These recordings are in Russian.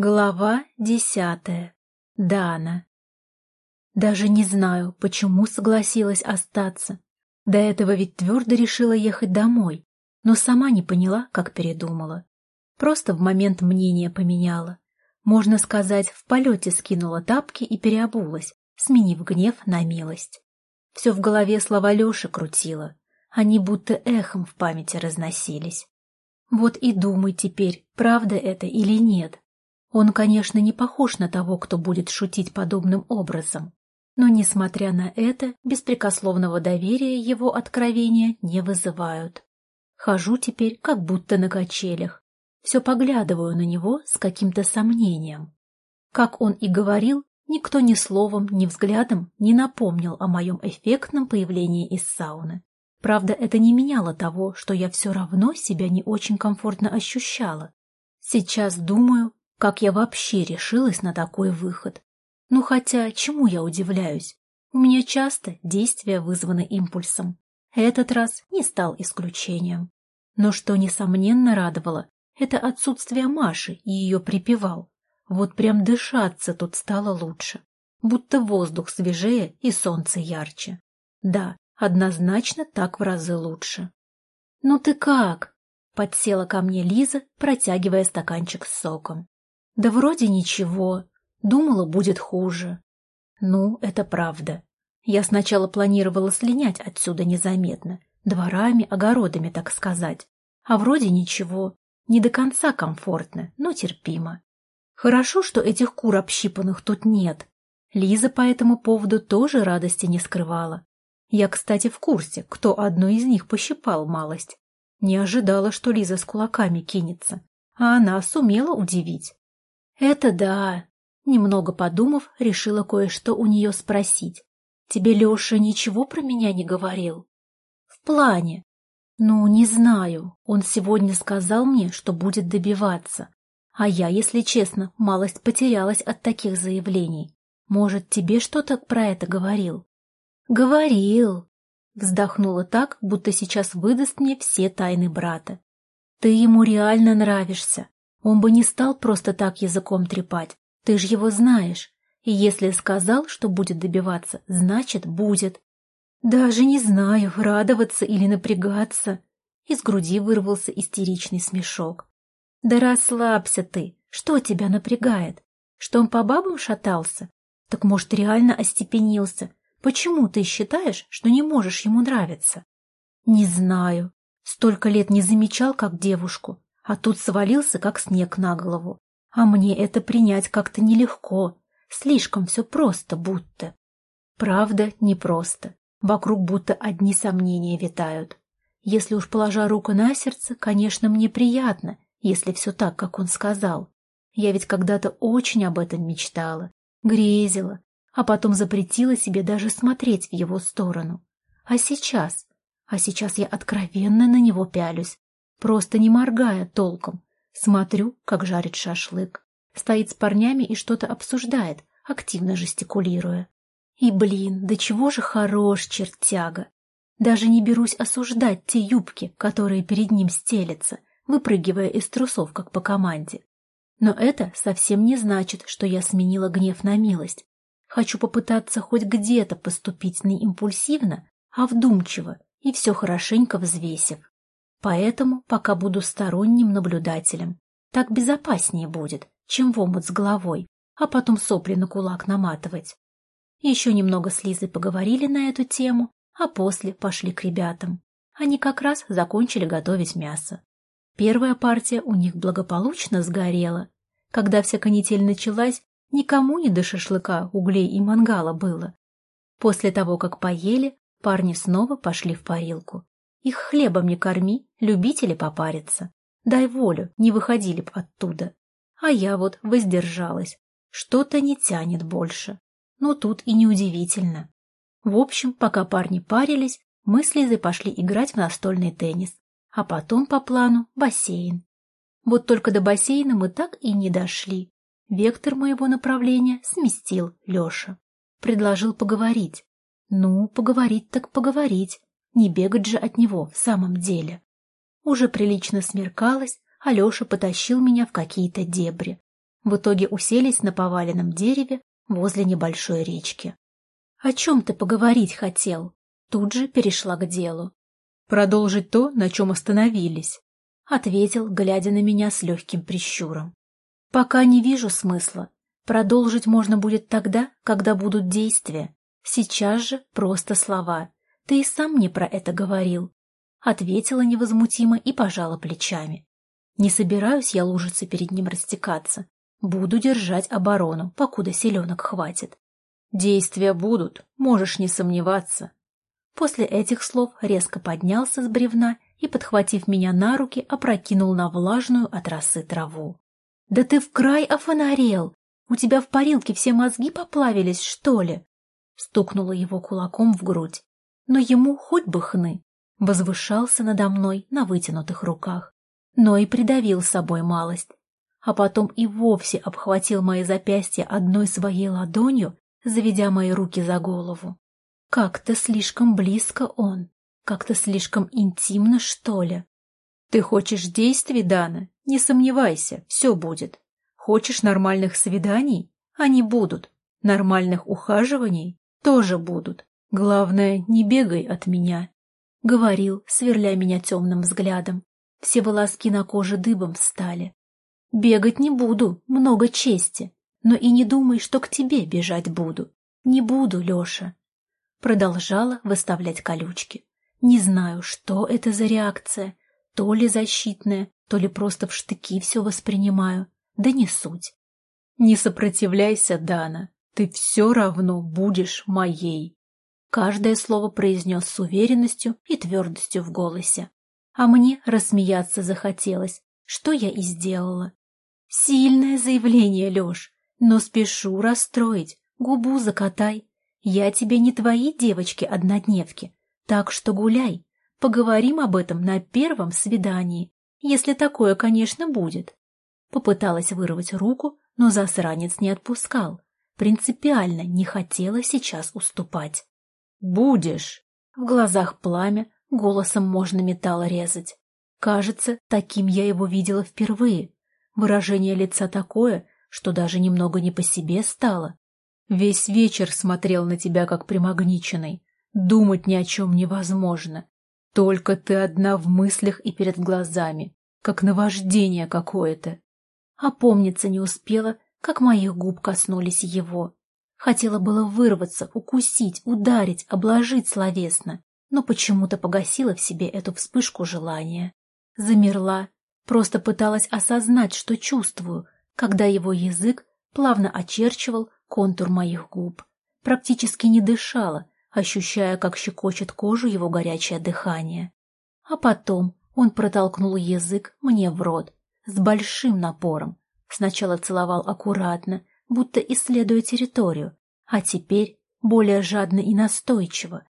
Глава десятая. Дана. Даже не знаю, почему согласилась остаться. До этого ведь твердо решила ехать домой, но сама не поняла, как передумала. Просто в момент мнения поменяла. Можно сказать, в полете скинула тапки и переобулась, сменив гнев на милость. Все в голове слова Леши крутила. Они будто эхом в памяти разносились. Вот и думай теперь, правда это или нет. Он, конечно, не похож на того, кто будет шутить подобным образом. Но, несмотря на это, беспрекословного доверия его откровения не вызывают. Хожу теперь как будто на качелях. Все поглядываю на него с каким-то сомнением. Как он и говорил, никто ни словом, ни взглядом не напомнил о моем эффектном появлении из сауны. Правда, это не меняло того, что я все равно себя не очень комфортно ощущала. Сейчас думаю, как я вообще решилась на такой выход? Ну хотя, чему я удивляюсь? У меня часто действия вызваны импульсом. Этот раз не стал исключением. Но что, несомненно, радовало, это отсутствие Маши и ее припевал. Вот прям дышаться тут стало лучше. Будто воздух свежее и солнце ярче. Да, однозначно так в разы лучше. «Ну ты как?» — подсела ко мне Лиза, протягивая стаканчик с соком. Да вроде ничего. Думала, будет хуже. Ну, это правда. Я сначала планировала слинять отсюда незаметно, дворами, огородами, так сказать. А вроде ничего. Не до конца комфортно, но терпимо. Хорошо, что этих кур общипанных тут нет. Лиза по этому поводу тоже радости не скрывала. Я, кстати, в курсе, кто одну из них пощипал малость. Не ожидала, что Лиза с кулаками кинется, а она сумела удивить. «Это да!» Немного подумав, решила кое-что у нее спросить. «Тебе Леша ничего про меня не говорил?» «В плане?» «Ну, не знаю. Он сегодня сказал мне, что будет добиваться. А я, если честно, малость потерялась от таких заявлений. Может, тебе что-то про это говорил?» «Говорил!» Вздохнула так, будто сейчас выдаст мне все тайны брата. «Ты ему реально нравишься. Он бы не стал просто так языком трепать. Ты ж его знаешь. И если сказал, что будет добиваться, значит, будет. Даже не знаю, радоваться или напрягаться. Из груди вырвался истеричный смешок. Да расслабься ты. Что тебя напрягает? Что он по бабам шатался? Так, может, реально остепенился? Почему ты считаешь, что не можешь ему нравиться? Не знаю. Столько лет не замечал, как девушку а тут свалился, как снег на голову. А мне это принять как-то нелегко, слишком все просто будто. Правда, непросто. Вокруг будто одни сомнения витают. Если уж положа руку на сердце, конечно, мне приятно, если все так, как он сказал. Я ведь когда-то очень об этом мечтала, грезила, а потом запретила себе даже смотреть в его сторону. А сейчас? А сейчас я откровенно на него пялюсь, Просто не моргая толком. Смотрю, как жарит шашлык. Стоит с парнями и что-то обсуждает, активно жестикулируя. И, блин, да чего же хорош чертяга. Даже не берусь осуждать те юбки, которые перед ним стелятся, выпрыгивая из трусов, как по команде. Но это совсем не значит, что я сменила гнев на милость. Хочу попытаться хоть где-то поступить не импульсивно, а вдумчиво и все хорошенько взвесив. Поэтому пока буду сторонним наблюдателем. Так безопаснее будет, чем в омут с головой, а потом сопли на кулак наматывать. Еще немного с Лизой поговорили на эту тему, а после пошли к ребятам. Они как раз закончили готовить мясо. Первая партия у них благополучно сгорела. Когда вся канитель началась, никому не до шашлыка, углей и мангала было. После того, как поели, парни снова пошли в парилку. Их хлебом не корми, любители попариться. Дай волю, не выходили б оттуда. А я вот воздержалась. Что-то не тянет больше. Но тут и неудивительно. В общем, пока парни парились, мы с Лизой пошли играть в настольный теннис. А потом по плану бассейн. Вот только до бассейна мы так и не дошли. Вектор моего направления сместил Леша. Предложил поговорить. Ну, поговорить так поговорить. Не бегать же от него в самом деле. Уже прилично смеркалось, Алеша потащил меня в какие-то дебри. В итоге уселись на поваленном дереве возле небольшой речки. «О чем ты поговорить хотел?» Тут же перешла к делу. «Продолжить то, на чем остановились», — ответил, глядя на меня с легким прищуром. «Пока не вижу смысла. Продолжить можно будет тогда, когда будут действия. Сейчас же просто слова. Ты и сам мне про это говорил». Ответила невозмутимо и пожала плечами. Не собираюсь я лужиться перед ним растекаться. Буду держать оборону, покуда селенок хватит. Действия будут, можешь не сомневаться. После этих слов резко поднялся с бревна и, подхватив меня на руки, опрокинул на влажную от росы траву. — Да ты в край офонарел! У тебя в парилке все мозги поплавились, что ли? Стукнула его кулаком в грудь. Но ему хоть бы хны. Возвышался надо мной на вытянутых руках. Но и придавил собой малость. А потом и вовсе обхватил мои запястья одной своей ладонью, заведя мои руки за голову. Как-то слишком близко он, как-то слишком интимно, что ли. Ты хочешь действий, Дана? Не сомневайся, все будет. Хочешь нормальных свиданий? Они будут. Нормальных ухаживаний? Тоже будут. Главное, не бегай от меня. Говорил, сверля меня темным взглядом. Все волоски на коже дыбом встали. Бегать не буду, много чести. Но и не думай, что к тебе бежать буду. Не буду, Леша. Продолжала выставлять колючки. Не знаю, что это за реакция. То ли защитная, то ли просто в штыки все воспринимаю. Да не суть. Не сопротивляйся, Дана. Ты все равно будешь моей. Каждое слово произнес с уверенностью и твердостью в голосе. А мне рассмеяться захотелось, что я и сделала. Сильное заявление, Леш, но спешу расстроить, губу закатай. Я тебе не твои девочки-однодневки, так что гуляй. Поговорим об этом на первом свидании, если такое, конечно, будет. Попыталась вырвать руку, но засранец не отпускал. Принципиально не хотела сейчас уступать. «Будешь!» В глазах пламя, голосом можно металл резать. Кажется, таким я его видела впервые. Выражение лица такое, что даже немного не по себе стало. Весь вечер смотрел на тебя, как примагниченный. Думать ни о чем невозможно. Только ты одна в мыслях и перед глазами, как наваждение какое-то. Опомниться не успела, как моих губ коснулись его. Хотела было вырваться, укусить, ударить, обложить словесно, но почему-то погасила в себе эту вспышку желания. Замерла, просто пыталась осознать, что чувствую, когда его язык плавно очерчивал контур моих губ. Практически не дышала, ощущая, как щекочет кожу его горячее дыхание. А потом он протолкнул язык мне в рот с большим напором. Сначала целовал аккуратно, будто исследуя территорию, а теперь более жадно и настойчиво.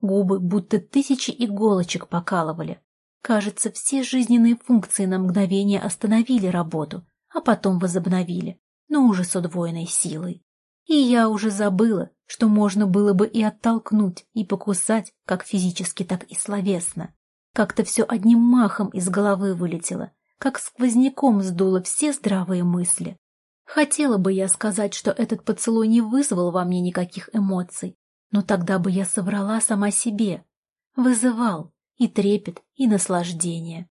Губы будто тысячи иголочек покалывали. Кажется, все жизненные функции на мгновение остановили работу, а потом возобновили, но уже с удвоенной силой. И я уже забыла, что можно было бы и оттолкнуть, и покусать, как физически, так и словесно. Как-то все одним махом из головы вылетело, как сквозняком сдуло все здравые мысли. Хотела бы я сказать, что этот поцелуй не вызвал во мне никаких эмоций, но тогда бы я соврала сама себе. Вызывал и трепет, и наслаждение.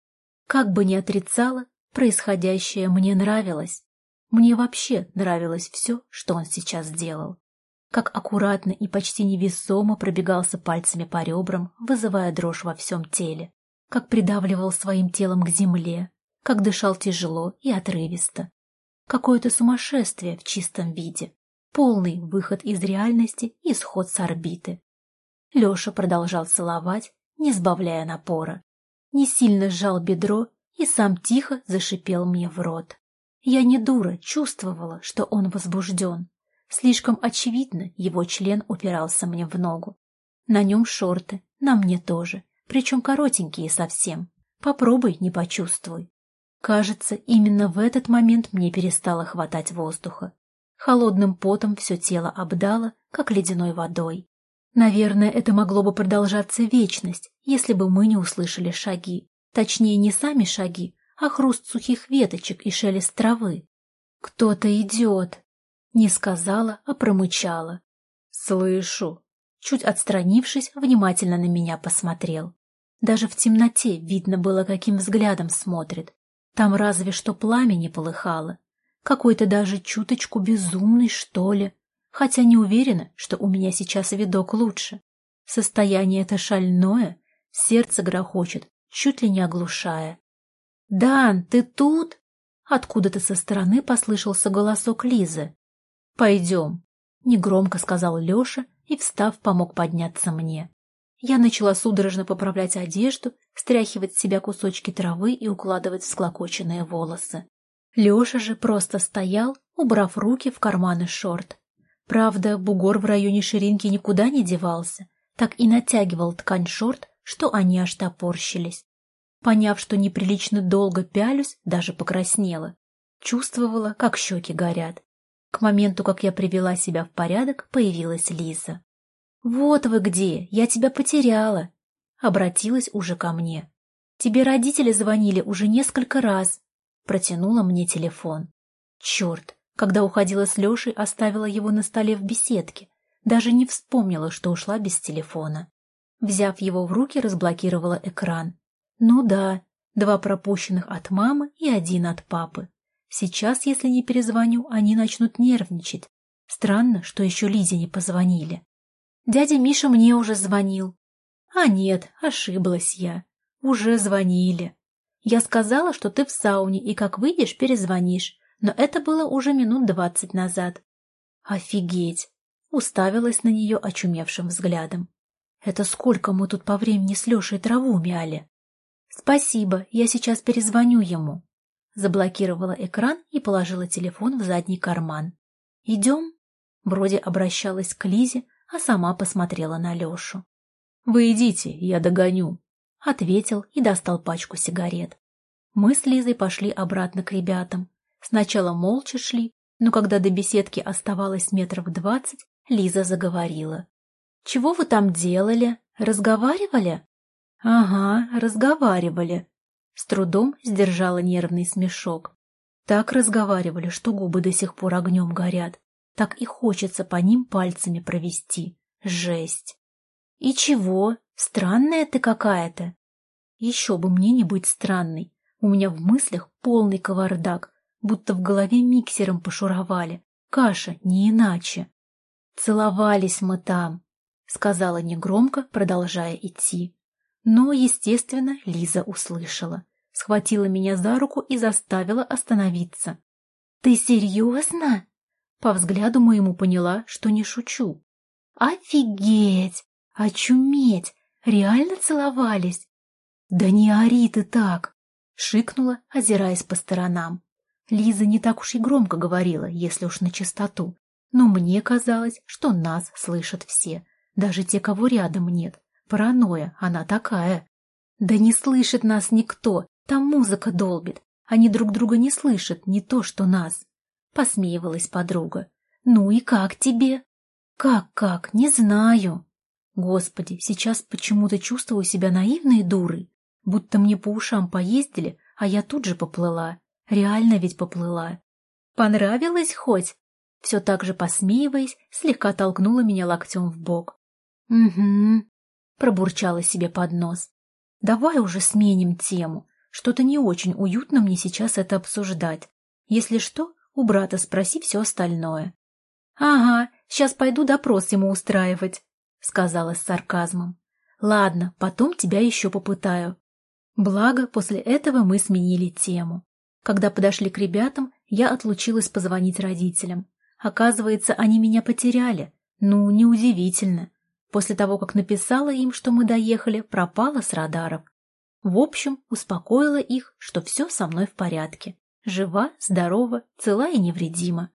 Как бы ни отрицала, происходящее мне нравилось. Мне вообще нравилось все, что он сейчас делал. Как аккуратно и почти невесомо пробегался пальцами по ребрам, вызывая дрожь во всем теле. Как придавливал своим телом к земле, как дышал тяжело и отрывисто. Какое-то сумасшествие в чистом виде. Полный выход из реальности и сход с орбиты. Леша продолжал целовать, не сбавляя напора. Не сильно сжал бедро и сам тихо зашипел мне в рот. Я не дура, чувствовала, что он возбужден. Слишком очевидно его член упирался мне в ногу. На нем шорты, на мне тоже, причем коротенькие совсем. Попробуй, не почувствуй. Кажется, именно в этот момент мне перестало хватать воздуха. Холодным потом все тело обдало, как ледяной водой. Наверное, это могло бы продолжаться вечность, если бы мы не услышали шаги. Точнее, не сами шаги, а хруст сухих веточек и шелест травы. Кто-то идет. Не сказала, а промычала. Слышу. Чуть отстранившись, внимательно на меня посмотрел. Даже в темноте видно было, каким взглядом смотрит. Там разве что пламя не полыхало. Какой-то даже чуточку безумный, что ли. Хотя не уверена, что у меня сейчас видок лучше. Состояние это шальное, сердце грохочет, чуть ли не оглушая. «Дан, ты тут?» Откуда-то со стороны послышался голосок Лизы. «Пойдем», — негромко сказал Леша и, встав, помог подняться мне. Я начала судорожно поправлять одежду, стряхивать с себя кусочки травы и укладывать в склокоченные волосы. Леша же просто стоял, убрав руки в карманы шорт. Правда, бугор в районе ширинки никуда не девался, так и натягивал ткань шорт, что они аж топорщились. Поняв, что неприлично долго пялюсь, даже покраснела. Чувствовала, как щеки горят. К моменту, как я привела себя в порядок, появилась Лиза. «Вот вы где! Я тебя потеряла!» Обратилась уже ко мне. «Тебе родители звонили уже несколько раз». Протянула мне телефон. Черт, когда уходила с Лешей, оставила его на столе в беседке. Даже не вспомнила, что ушла без телефона. Взяв его в руки, разблокировала экран. Ну да, два пропущенных от мамы и один от папы. Сейчас, если не перезвоню, они начнут нервничать. Странно, что еще Лизе не позвонили. Дядя Миша мне уже звонил. А нет, ошиблась я. Уже звонили. Я сказала, что ты в сауне, и как выйдешь, перезвонишь. Но это было уже минут двадцать назад. Офигеть! Уставилась на нее очумевшим взглядом. Это сколько мы тут по времени с Лешей траву мяли? «Спасибо, я сейчас перезвоню ему». Заблокировала экран и положила телефон в задний карман. «Идем?» Вроде обращалась к Лизе, а сама посмотрела на Лешу. «Вы идите, я догоню», — ответил и достал пачку сигарет. Мы с Лизой пошли обратно к ребятам. Сначала молча шли, но когда до беседки оставалось метров двадцать, Лиза заговорила. «Чего вы там делали? Разговаривали?» «Ага, разговаривали». С трудом сдержала нервный смешок. Так разговаривали, что губы до сих пор огнем горят. Так и хочется по ним пальцами провести. Жесть. «И чего? Странная ты какая-то». «Еще бы мне не быть странной. У меня в мыслях полный кавардак, будто в голове миксером пошуровали. Каша, не иначе». «Целовались мы там», — сказала негромко, продолжая идти. Но, естественно, Лиза услышала. Схватила меня за руку и заставила остановиться. «Ты серьезно?» По взгляду моему поняла, что не шучу. «Офигеть! Очуметь! Реально целовались?» «Да не ори ты так!» — шикнула, озираясь по сторонам. Лиза не так уж и громко говорила, если уж на чистоту, но мне казалось, что нас слышат все, даже те, кого рядом нет. Паранойя, она такая. Да не слышит нас никто, там музыка долбит. Они друг друга не слышат, не то что нас. Посмеивалась подруга. Ну и как тебе? Как-как, не знаю. Господи, сейчас почему-то чувствую себя наивной дурой, будто мне по ушам поездили, а я тут же поплыла. Реально ведь поплыла. Понравилось хоть? Все так же посмеиваясь, слегка толкнула меня локтем в бок. Угу, Пробурчала себе под нос. Давай уже сменим тему. Что-то не очень уютно мне сейчас это обсуждать. Если что, у брата спроси все остальное. — Ага, сейчас пойду допрос ему устраивать, — сказала с сарказмом. — Ладно, потом тебя еще попытаю. Благо, после этого мы сменили тему. Когда подошли к ребятам, я отлучилась позвонить родителям. Оказывается, они меня потеряли. Ну, неудивительно. После того, как написала им, что мы доехали, пропала с радаров. В общем, успокоила их, что все со мной в порядке. Жива, здорова, цела и невредима.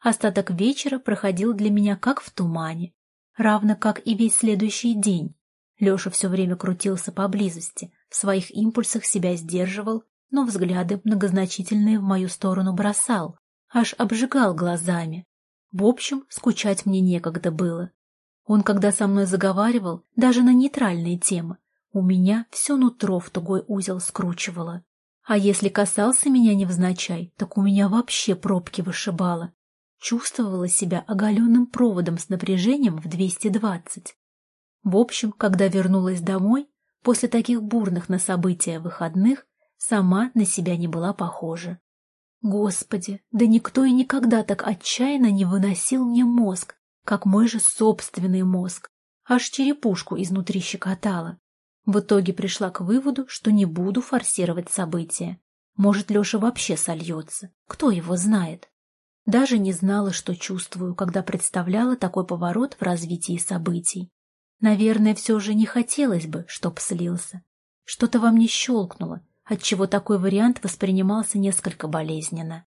Остаток вечера проходил для меня как в тумане, равно как и весь следующий день. Леша все время крутился поблизости, в своих импульсах себя сдерживал, но взгляды многозначительные в мою сторону бросал, аж обжигал глазами. В общем, скучать мне некогда было. Он, когда со мной заговаривал, даже на нейтральные темы, у меня все нутро в тугой узел скручивало. А если касался меня невзначай, так у меня вообще пробки вышибало. Чувствовала себя оголенным проводом с напряжением в 220. В общем, когда вернулась домой, после таких бурных на события выходных, сама на себя не была похожа. Господи, да никто и никогда так отчаянно не выносил мне мозг, как мой же собственный мозг. Аж черепушку изнутри щекотала. В итоге пришла к выводу, что не буду форсировать события. Может, Леша вообще сольется. Кто его знает? Даже не знала, что чувствую, когда представляла такой поворот в развитии событий. Наверное, все же не хотелось бы, чтоб слился. Что-то во мне щелкнуло, отчего такой вариант воспринимался несколько болезненно.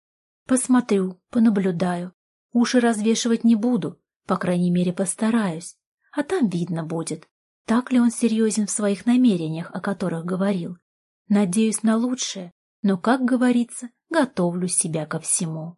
Посмотрю, понаблюдаю. Уши развешивать не буду, по крайней мере, постараюсь. А там видно будет. Так ли он серьезен в своих намерениях, о которых говорил? Надеюсь на лучшее, но, как говорится, готовлю себя ко всему.